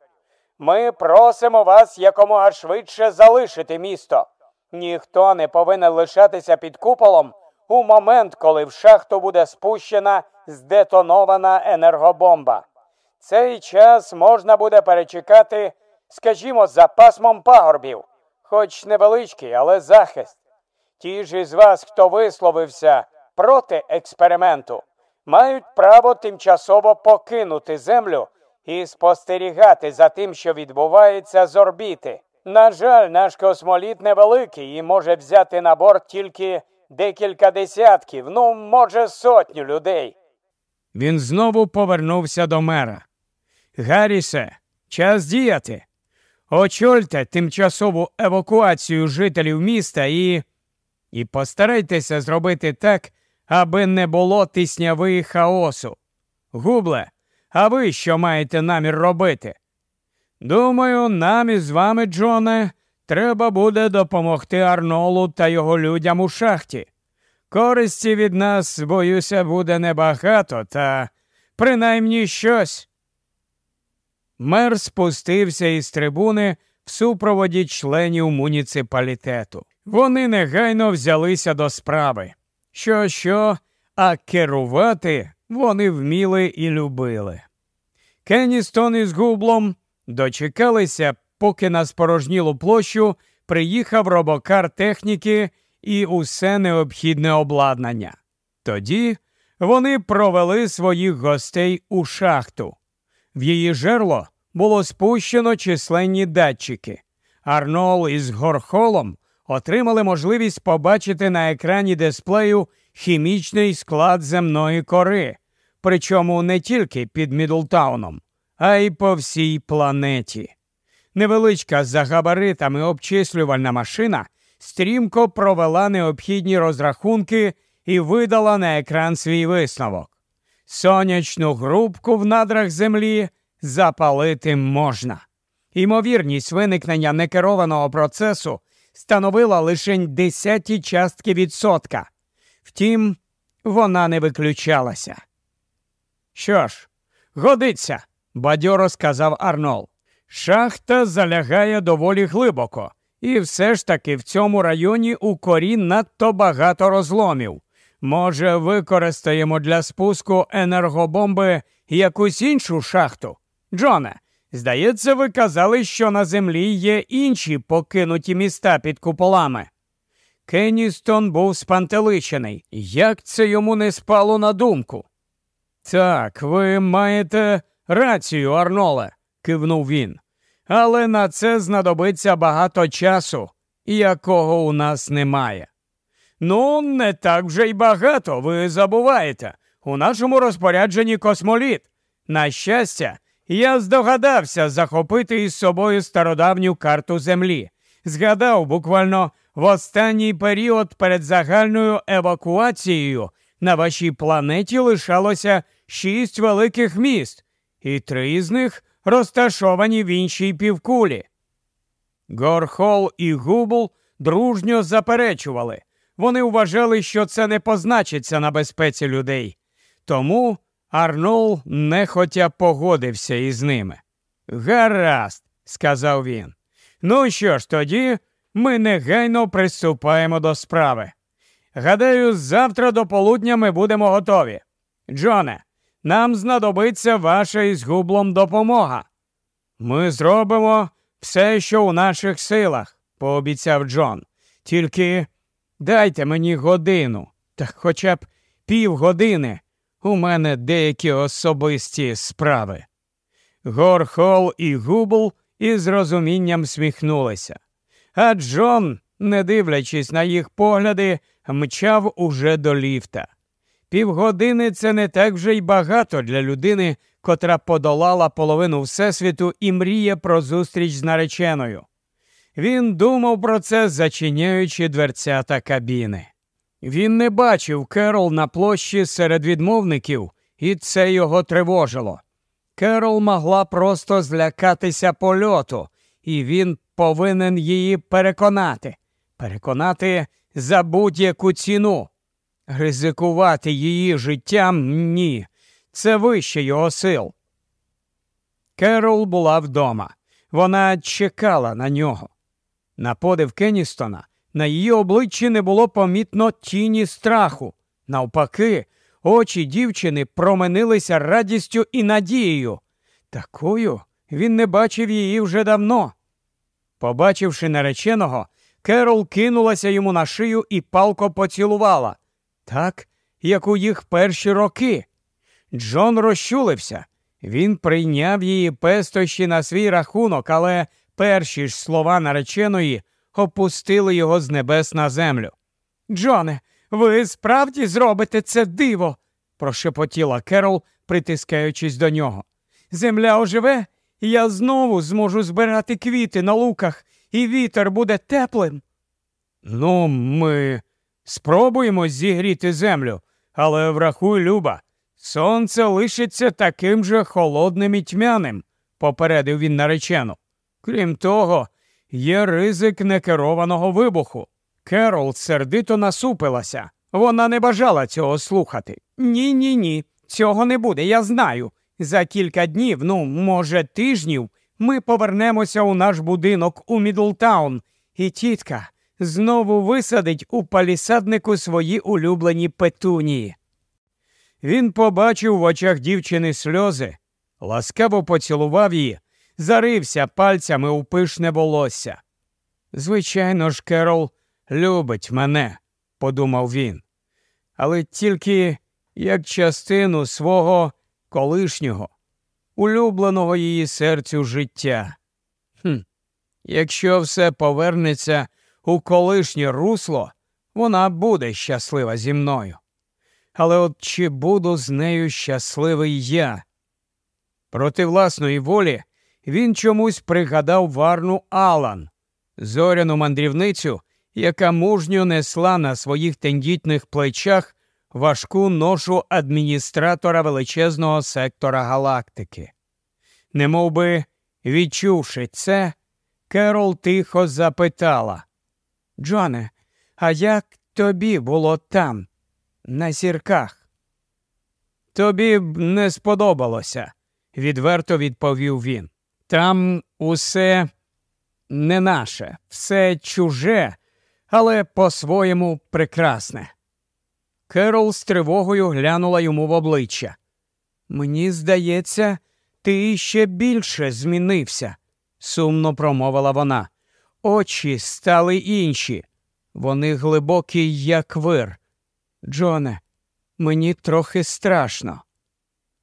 Ми просимо вас якомога швидше залишити місто. Ніхто не повинен лишатися під куполом у момент, коли в шахту буде спущена здетонована енергобомба. Цей час можна буде перечекати, скажімо, за пасмом пагорбів, хоч невеличкий, але захист. Ті ж із вас, хто висловився проти експерименту, мають право тимчасово покинути землю і спостерігати за тим, що відбувається з орбіти. На жаль, наш космоліт невеликий і може взяти на борт тільки декілька десятків, ну, може, сотню людей. Він знову повернувся до мера. Гаррісе, час діяти. Очольте тимчасову евакуацію жителів міста і. І постарайтеся зробити так, аби не було тисняви хаосу. Губле, а ви що маєте намір робити? Думаю, нам із вами, Джоне, треба буде допомогти Арнолу та його людям у шахті. Користі від нас, боюся, буде небагато, та принаймні щось. Мер спустився із трибуни в супроводі членів муніципалітету. Вони негайно взялися до справи. Що, що, а керувати вони вміли і любили. Кенністон із гублом дочекалися, поки на спорожнілу площу приїхав робокар техніки і усе необхідне обладнання. Тоді вони провели своїх гостей у шахту. В її жерло було спущено численні датчики. Арнол із Горхолом отримали можливість побачити на екрані дисплею хімічний склад земної кори, причому не тільки під Мідлтауном, а й по всій планеті. Невеличка за габаритами обчислювальна машина стрімко провела необхідні розрахунки і видала на екран свій висновок. Сонячну грубку в надрах землі запалити можна. Ймовірність виникнення некерованого процесу становила лише десяті частки відсотка. Втім, вона не виключалася. Що ж, годиться, бадьоро сказав Арнол. Шахта залягає доволі глибоко, і все ж таки в цьому районі у корі надто багато розломів. Може, використаємо для спуску енергобомби якусь іншу шахту? Джоне, здається, ви казали, що на землі є інші покинуті міста під куполами. Кенністон був спантеличений. Як це йому не спало на думку? Так, ви маєте рацію, Арноле, кивнув він. Але на це знадобиться багато часу, якого у нас немає. Ну, не так вже й багато, ви забуваєте. У нашому розпорядженні космоліт. На щастя, я здогадався захопити із собою стародавню карту Землі. Згадав буквально в останній період перед загальною евакуацією на вашій планеті лишалося шість великих міст, і три з них розташовані в іншій півкулі. Горхол і Губл дружньо заперечували. Вони вважали, що це не позначиться на безпеці людей. Тому Арнол нехотя погодився із ними. Гаразд, сказав він. Ну що ж, тоді ми негайно приступаємо до справи. Гадаю, завтра до полудня ми будемо готові. Джоне, нам знадобиться ваша із гублом допомога. Ми зробимо все, що у наших силах, пообіцяв Джон. Тільки дайте мені годину, та хоча б півгодини. У мене деякі особисті справи. Горхол і Губл із розумінням сміхнулися. А Джон, не дивлячись на їх погляди, мчав уже до ліфта. Півгодини це не так вже й багато для людини, котра подолала половину Всесвіту і мріє про зустріч з нареченою. Він думав про це, зачиняючи дверцята кабіни. Він не бачив Керол на площі серед відмовників, і це його тривожило. Керол могла просто злякатися польоту, і він повинен її переконати, переконати за будь-яку ціну. Ризикувати її життям ні. Це вище його сил. Керол була вдома. Вона чекала на нього. На подив Кенністона на її обличчі не було помітно тіні страху. Навпаки, очі дівчини променилися радістю і надією. Такою він не бачив її вже давно. Побачивши нареченого, Керол кинулася йому на шию і палко поцілувала, так, як у їх перші роки. Джон розчулився. Він прийняв її пестощі на свій рахунок, але перші ж слова нареченої опустили його з небес на землю. Джоне, ви справді зробите це диво, прошепотіла Керол, притискаючись до нього. земля оживе, і я знову зможу збирати квіти на луках, і вітер буде теплим. Ну, ми спробуємо зігріти землю, але врахуй, Люба, сонце лишиться таким же холодним і тьмяним, попередив він наречену. Крім того, є ризик некерованого вибуху. Керол сердито насупилася. Вона не бажала цього слухати. Ні, ні, ні. Цього не буде, я знаю. За кілька днів, ну, може, тижнів, ми повернемося у наш будинок у Мідлтаун, і тітка знову висадить у палісаднику свої улюблені петунії. Він побачив в очах дівчини сльози, ласкаво поцілував її, зарився пальцями у пишне волосся. Звичайно ж, Керол любить мене, подумав він, але тільки як частину свого колишнього, улюбленого її серцю життя. Хм, Якщо все повернеться у колишнє русло, вона буде щаслива зі мною. Але от чи буду з нею щасливий я? Проти власної волі він чомусь пригадав варну Алан, зоряну мандрівницю, яка мужньо несла на своїх тендітних плечах важку ношу адміністратора величезного сектора галактики. Немов би, відчувши це, Керол тихо запитала Джоне, а як тобі було там, на зірках? Тобі б не сподобалося, відверто відповів він. Там усе не наше, все чуже, але по-своєму прекрасне. Керол з тривогою глянула йому в обличчя. Мені здається, ти ще більше змінився, сумно промовила вона. Очі стали інші. Вони глибокі, як вир. Джоне, мені трохи страшно.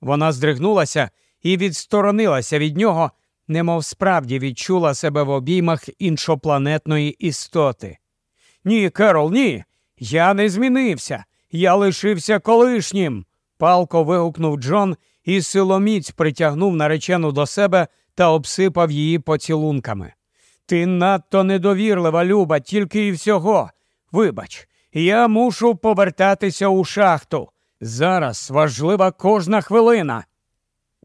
Вона здригнулася і відсторонилася від нього, немов справді відчула себе в обіймах іншопланетної істоти. Ні, Керол, ні. Я не змінився. Я лишився колишнім. палко вигукнув Джон і силоміць притягнув наречену до себе та обсипав її поцілунками. Ти надто недовірлива, Люба, тільки і всього. Вибач, я мушу повертатися у шахту. Зараз важлива кожна хвилина.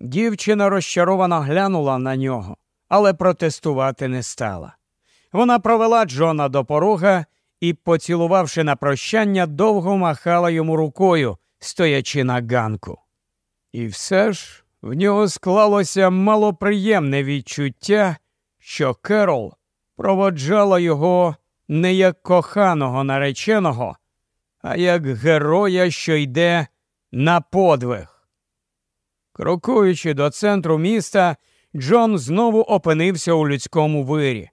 Дівчина розчаровано глянула на нього, але протестувати не стала. Вона провела Джона до порога і, поцілувавши на прощання, довго махала йому рукою, стоячи на ганку. І все ж в нього склалося малоприємне відчуття, що Керол проводжала його не як коханого нареченого, а як героя, що йде на подвиг. Крокуючи до центру міста, Джон знову опинився у людському вирі.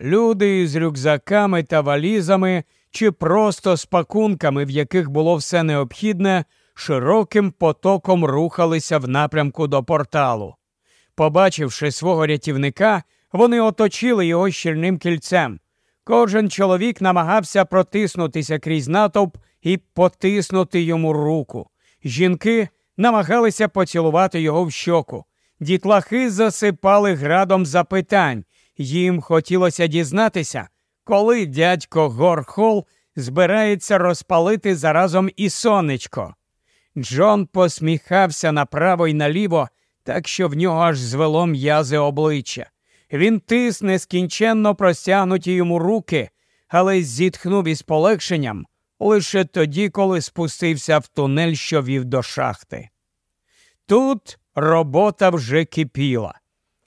Люди із рюкзаками та валізами чи просто з пакунками, в яких було все необхідне, широким потоком рухалися в напрямку до порталу. Побачивши свого рятівника, вони оточили його щільним кільцем. Кожен чоловік намагався протиснутися крізь натовп і потиснути йому руку. Жінки намагалися поцілувати його в щоку. Дітлахи засипали градом запитань. Їм хотілося дізнатися, коли дядько Горхол збирається розпалити заразом і сонечко. Джон посміхався направо й наліво, так що в нього аж звело м'язи обличчя. Він тис нескінченно простягнуті йому руки, але зітхнув із полегшенням лише тоді, коли спустився в тунель, що вів до шахти. Тут робота вже кипіла.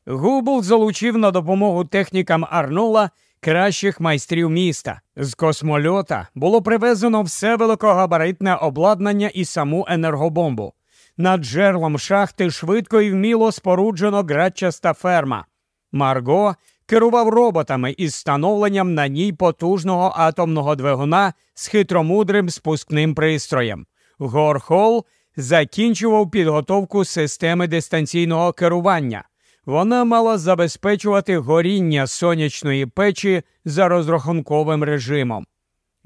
Губл залучив на допомогу технікам Арнула кращих майстрів міста. З космольота було привезено все великогабаритне обладнання і саму енергобомбу. Над джерлом шахти швидко і вміло споруджено градчаста ферма. Марго керував роботами із встановленням на ній потужного атомного двигуна з хитромудрим спускним пристроєм. Горхол закінчував підготовку системи дистанційного керування. Вона мала забезпечувати горіння сонячної печі за розрахунковим режимом.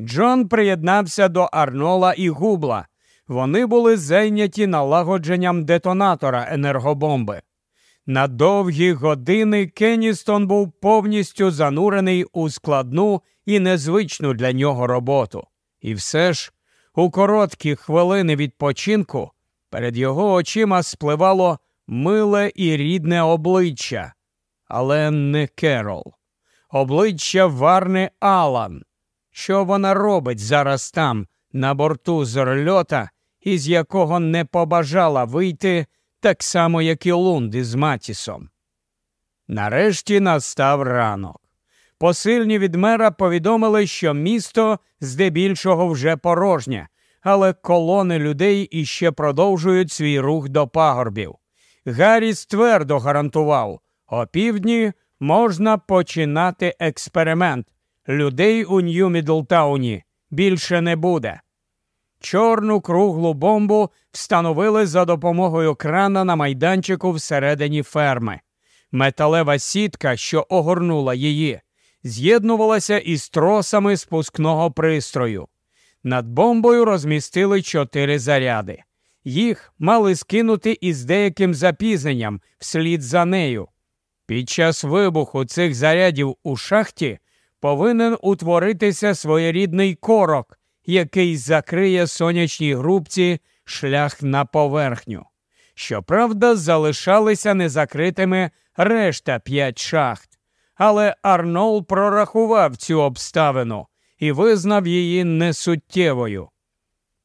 Джон приєднався до Арнола і Губла. Вони були зайняті налагодженням детонатора енергобомби. На довгі години Кенністон був повністю занурений у складну і незвичну для нього роботу. І все ж, у короткі хвилини відпочинку перед його очима спливало миле і рідне обличчя, але не Керол, обличчя Варни Алан. Що вона робить зараз там, на борту зорльота, із якого не побажала вийти так само, як і Лунди з Матісом. Нарешті настав ранок. Посильні від мера повідомили, що місто здебільшого вже порожнє, але колони людей іще продовжують свій рух до пагорбів. Гарріс твердо гарантував, опівдні можна починати експеримент. Людей у Нью Мідлтауні більше не буде. Чорну круглу бомбу встановили за допомогою крана на майданчику всередині ферми. Металева сітка, що огорнула її, з'єднувалася із тросами спускного пристрою. Над бомбою розмістили чотири заряди. Їх мали скинути із деяким запізненням вслід за нею. Під час вибуху цих зарядів у шахті повинен утворитися своєрідний корок, який закриє сонячній грубці шлях на поверхню. Щоправда, залишалися незакритими решта п'ять шахт. Але Арнол прорахував цю обставину і визнав її несуттєвою.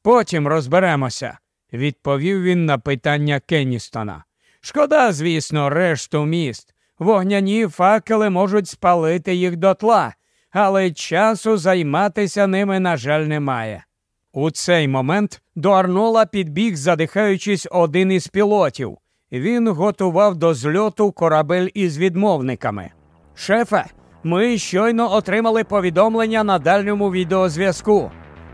Потім розберемося, відповів він на питання Кенністона. Шкода, звісно, решту міст. Вогняні факели можуть спалити їх дотла, але часу займатися ними, на жаль, немає. У цей момент до Арнола підбіг, задихаючись, один із пілотів. Він готував до зльоту корабель із відмовниками. Шефе, ми щойно отримали повідомлення на дальньому відеозв'язку.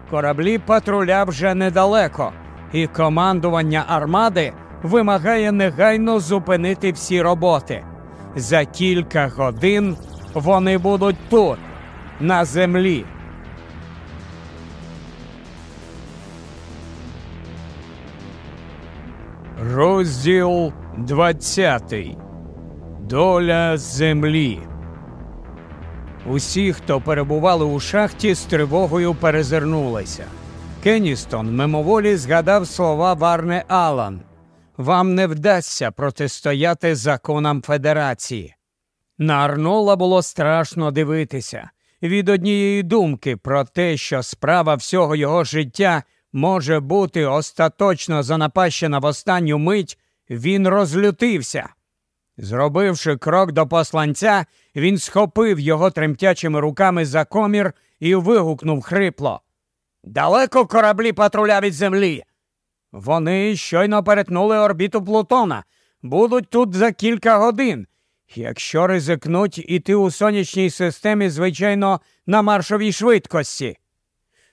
Кораблі патруля вже недалеко, і командування армади вимагає негайно зупинити всі роботи. За кілька годин вони будуть тут, на землі. Розділ 20. Доля землі. Усі, хто перебували у шахті, з тривогою перезирнулися. Кенністон мимоволі згадав слова Варне Алан. Вам не вдасться протистояти законам Федерації. На Арнола було страшно дивитися. Від однієї думки про те, що справа всього його життя може бути остаточно занапащена в останню мить, він розлютився. Зробивши крок до посланця, він схопив його тремтячими руками за комір і вигукнув хрипло. Далеко кораблі патруля від землі. Вони щойно перетнули орбіту Плутона, будуть тут за кілька годин. Якщо ризикнуть іти у сонячній системі, звичайно, на маршовій швидкості.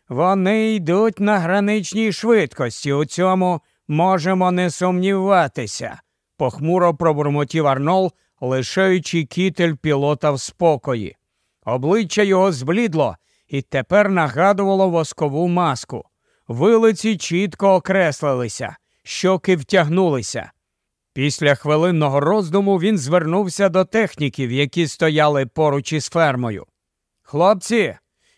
Вони йдуть на граничній швидкості. У цьому можемо не сумніватися, похмуро пробурмотів Арнол, лишаючи кітель пілота в спокої. Обличчя його зблідло і тепер нагадувало воскову маску. Вилиці чітко окреслилися, щоки втягнулися. Після хвилинного роздуму він звернувся до техніків, які стояли поруч із фермою. Хлопці,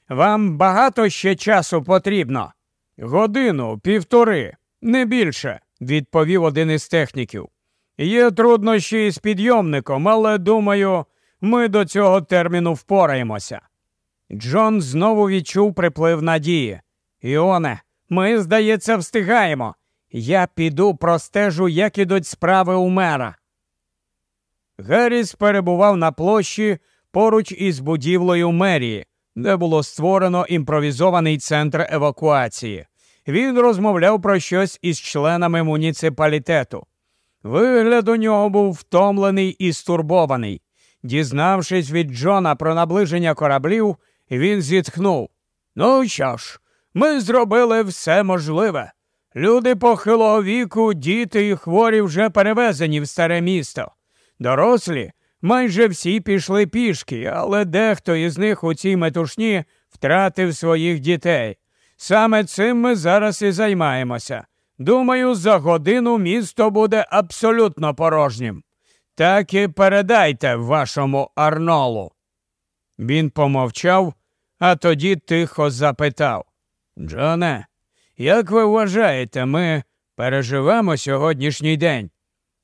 вам багато ще часу потрібно. Годину, півтори, не більше, відповів один із техніків. Є труднощі з підйомником, але думаю, ми до цього терміну впораємося. Джон знову відчув приплив надії. Іоне, ми, здається, встигаємо. Я піду простежу, як ідуть справи у мера. Герріс перебував на площі поруч із будівлею мерії, де було створено імпровізований центр евакуації. Він розмовляв про щось із членами муніципалітету. Вигляд у нього був втомлений і стурбований. Дізнавшись від Джона про наближення кораблів, він зітхнув. Ну що ж, ми зробили все можливе. Люди похилого віку, діти і хворі вже перевезені в старе місто. Дорослі майже всі пішли пішки, але дехто із них у цій метушні втратив своїх дітей. Саме цим ми зараз і займаємося. Думаю, за годину місто буде абсолютно порожнім. так і передайте вашому Арнолу. Він помовчав, а тоді тихо запитав Джоне, як ви вважаєте, ми переживемо сьогоднішній день?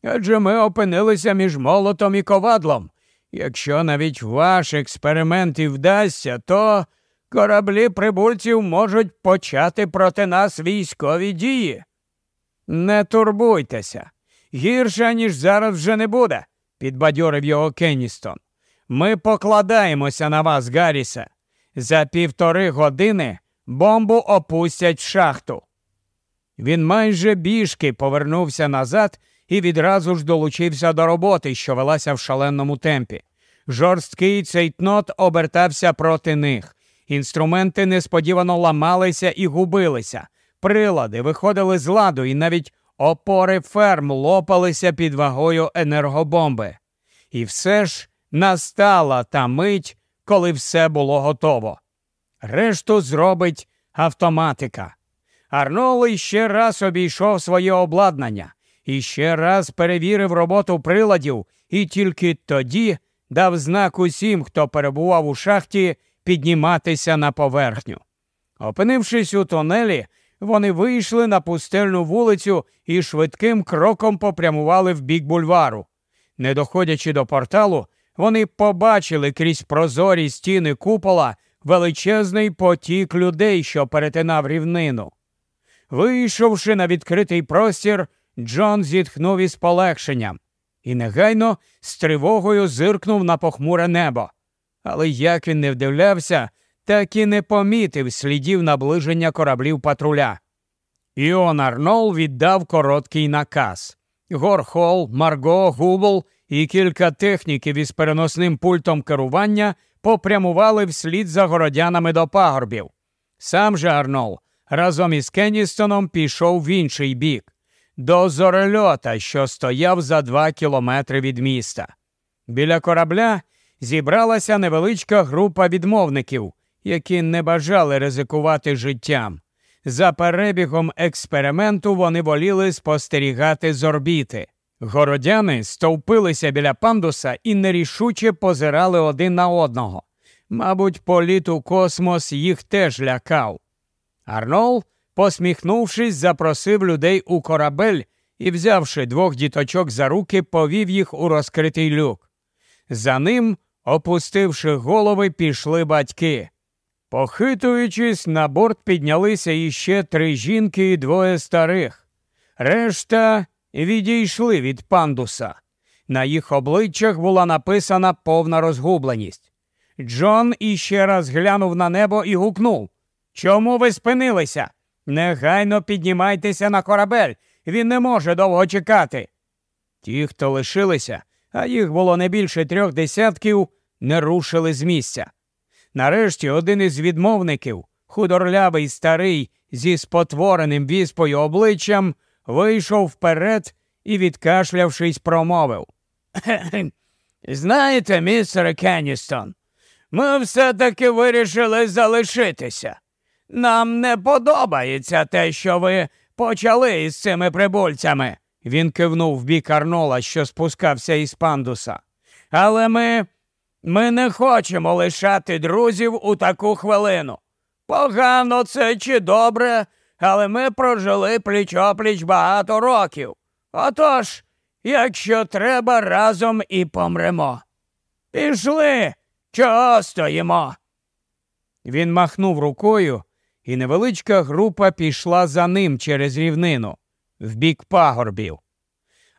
Адже ми опинилися між молотом і ковадлом. Якщо навіть ваш експеримент і вдасться, то кораблі прибульців можуть почати проти нас військові дії. Не турбуйтеся, гірше, ніж зараз вже не буде, підбадьорив його Кенністон. Ми покладаємося на вас, Гаррісе. За півтори години бомбу опустять в шахту. Він майже біжки повернувся назад і відразу ж долучився до роботи, що велася в шаленому темпі. Жорсткий цейтнот обертався проти них. Інструменти несподівано ламалися і губилися. Прилади виходили з ладу, і навіть опори ферм лопалися під вагою енергобомби. І все ж настала та мить, коли все було готово. Решту зробить автоматика. Арнол ще раз обійшов своє обладнання і ще раз перевірив роботу приладів, і тільки тоді дав знак усім, хто перебував у шахті, підніматися на поверхню. Опинившись у тунелі, вони вийшли на пустельну вулицю і швидким кроком попрямували в бік бульвару. Не доходячи до порталу, вони побачили крізь прозорі стіни купола величезний потік людей, що перетинав рівнину. Вийшовши на відкритий простір, Джон зітхнув із полегшенням і негайно з тривогою зиркнув на похмуре небо. Але як він не вдивлявся, так і не помітив слідів наближення кораблів патруля. Іон Арнол віддав короткий наказ. Горхол, Марго, Губл і кілька техніків із переносним пультом керування попрямували вслід за городянами до пагорбів. Сам же Арнол разом із Кенністоном пішов в інший бік, до зорельота, що стояв за два кілометри від міста. Біля корабля зібралася невеличка група відмовників, які не бажали ризикувати життям. За перебігом експерименту вони воліли спостерігати з орбіти. Городяни стовпилися біля пандуса і нерішуче позирали один на одного. Мабуть, політ у космос їх теж лякав. Арнол, посміхнувшись, запросив людей у корабель і, взявши двох діточок за руки, повів їх у розкритий люк. За ним, опустивши голови, пішли батьки. Похитуючись, на борт піднялися іще три жінки і двоє старих. Решта відійшли від пандуса. На їх обличчях була написана повна розгубленість. Джон іще раз глянув на небо і гукнув Чому ви спинилися? Негайно піднімайтеся на корабель. Він не може довго чекати. Ті, хто лишилися, а їх було не більше трьох десятків, не рушили з місця. Нарешті один із відмовників, худорлявий старий зі спотвореним віспою обличчям, вийшов вперед і, відкашлявшись, промовив. Знаєте, містере Кенністон, ми все-таки вирішили залишитися. Нам не подобається те, що ви почали із цими прибульцями. Він кивнув в бік Арнола, що спускався із пандуса. Але ми ми не хочемо лишати друзів у таку хвилину. Погано це чи добре, але ми прожили пліч опліч багато років. Отож, якщо треба, разом і помремо. Пішли, чого стоїмо? Він махнув рукою, і невеличка група пішла за ним через рівнину, в бік пагорбів.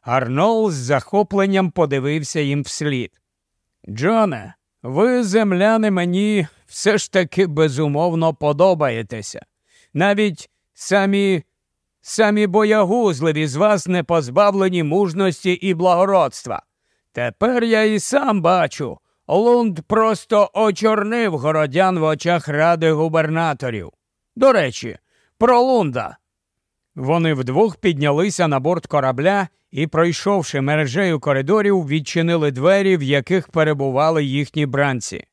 Арнол з захопленням подивився їм вслід. Джоне, ви, земляни, мені все ж таки безумовно подобаєтеся. Навіть самі самі боягузливі з вас не позбавлені мужності і благородства. Тепер я і сам бачу. Лунд просто очорнив городян в очах ради губернаторів. До речі, про Лунда. Вони вдвох піднялися на борт корабля і, пройшовши мережею коридорів, відчинили двері, в яких перебували їхні бранці.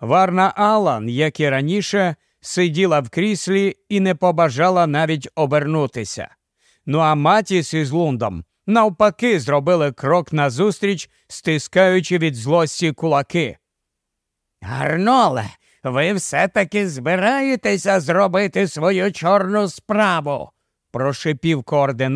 Варна Алан, як і раніше, сиділа в кріслі і не побажала навіть обернутися. Ну а Матіс із Лундом навпаки, зробили крок назустріч, стискаючи від злості кулаки. Гарноле, ви все-таки збираєтеся зробити свою чорну справу, прошипів координатор.